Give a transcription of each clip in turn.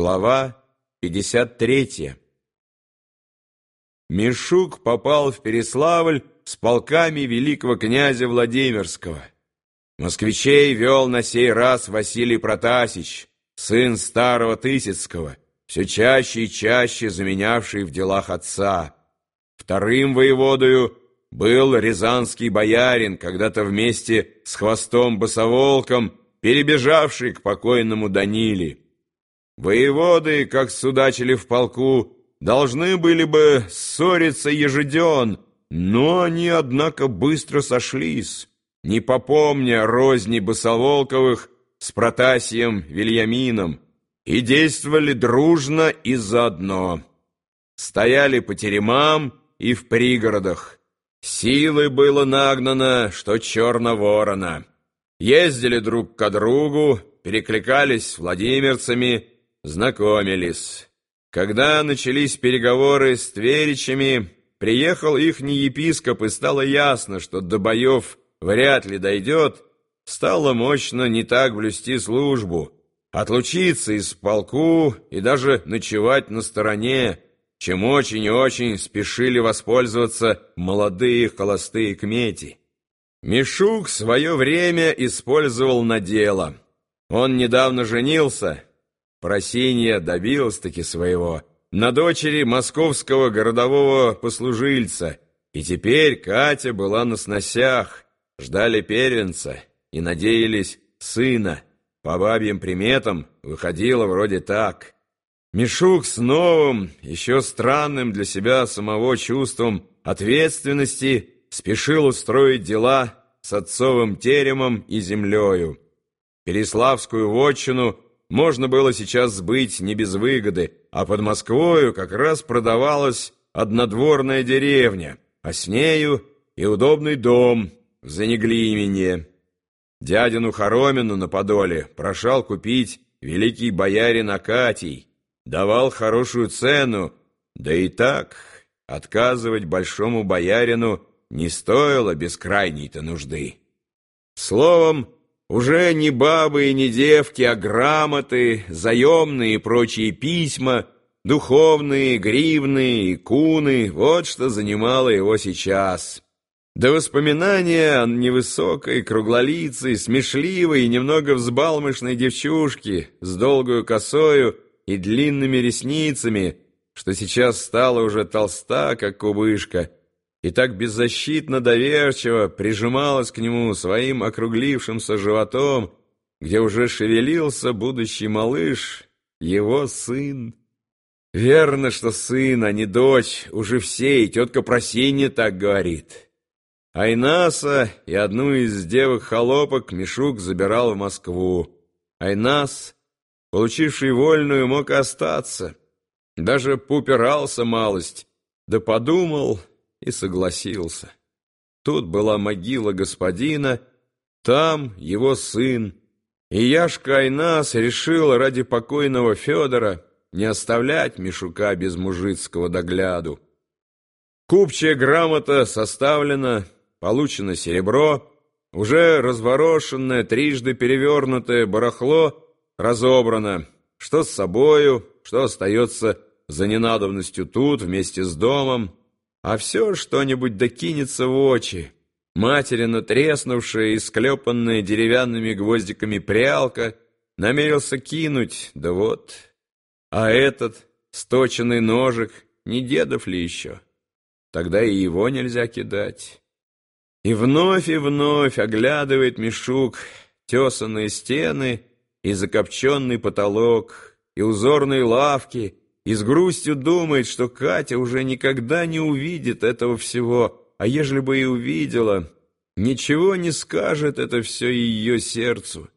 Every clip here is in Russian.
Глава 53 Мишук попал в Переславль с полками великого князя Владимирского. Москвичей вел на сей раз Василий Протасич, сын старого Тысяцкого, все чаще и чаще заменявший в делах отца. Вторым воеводою был рязанский боярин, когда-то вместе с хвостом босоволком, перебежавший к покойному Даниле. Воеводы, как судачили в полку, должны были бы ссориться ежеден, но они, однако, быстро сошлись, не попомня розни Босоволковых с Протасием Вильямином, и действовали дружно и заодно. Стояли по теремам и в пригородах. Силы было нагнано, что черно ворона. Ездили друг к другу, перекликались владимирцами, знакомились. Когда начались переговоры с тверичами, приехал ихний епископ, и стало ясно, что до боев вряд ли дойдет, стало мощно не так блюсти службу, отлучиться из полку и даже ночевать на стороне, чем очень и очень спешили воспользоваться молодые холостые кмети. Мишук свое время использовал на дело. Он недавно женился, Просинья добилась-таки своего на дочери московского городового послужильца, и теперь Катя была на сносях, ждали первенца и надеялись сына. По бабьим приметам выходило вроде так. Мишук с новым, еще странным для себя самого чувством ответственности спешил устроить дела с отцовым теремом и землею. Переславскую вотчину можно было сейчас сбыть не без выгоды, а под Москвою как раз продавалась однодворная деревня, а с нею и удобный дом в Занеглимене. Дядину Хоромину на Подоле прошал купить великий боярин Акатий, давал хорошую цену, да и так отказывать большому боярину не стоило без крайней-то нужды. Словом, уже не бабы и не девки, а грамоты, заемные и прочие письма, духовные, гривные, икуны — вот что занимало его сейчас. До воспоминания о невысокой, круглолицей, смешливой и немного взбалмошной девчушке с долгою косою и длинными ресницами, что сейчас стала уже толста, как кубышка — и так беззащитно доверчиво прижималась к нему своим округлившимся животом, где уже шевелился будущий малыш, его сын. Верно, что сын, а не дочь, уже все, и тетка Просинья так говорит. Айнаса и одну из девок-холопок Мишук забирал в Москву. Айнас, получивший вольную, мог остаться. Даже попирался малость, да подумал и согласился. Тут была могила господина, там его сын, и Яшка Айнас решил ради покойного Федора не оставлять Мишука без мужицкого догляду. Купчая грамота составлена, получено серебро, уже разворошенное, трижды перевернутое барахло разобрано, что с собою, что остается за ненадобностью тут вместе с домом, а все что-нибудь докинется в очи. Материна, треснувшая и склепанная деревянными гвоздиками прялка, намерился кинуть, да вот. А этот сточенный ножик не дедов ли еще? Тогда и его нельзя кидать. И вновь и вновь оглядывает Мишук тесанные стены и закопченный потолок, и узорные лавки, и с грустью думает, что Катя уже никогда не увидит этого всего, а ежели бы и увидела, ничего не скажет это все ее сердцу.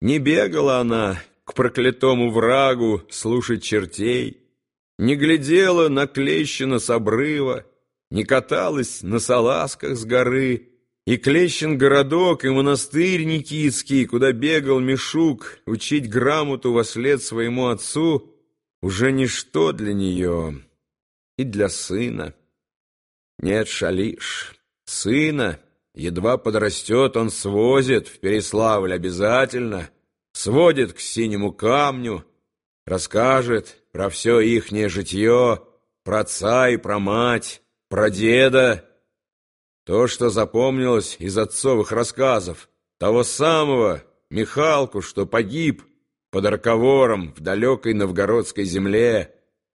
Не бегала она к проклятому врагу слушать чертей, не глядела на клещина с обрыва, не каталась на салазках с горы, и Клещин городок, и монастырь Никитский, куда бегал Мишук учить грамоту во след своему отцу — уже ничто для нее и для сына. Нет, шалиш, сына, едва подрастет, он свозит в Переславль обязательно, сводит к синему камню, расскажет про все ихнее житье, про отца и про мать, про деда. То, что запомнилось из отцовых рассказов, того самого Михалку, что погиб под Арковором в далекой новгородской земле,